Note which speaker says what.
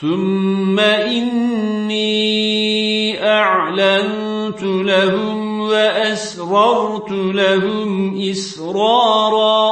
Speaker 1: ثم إني أعلنت لهم وأسررت لهم إسرارا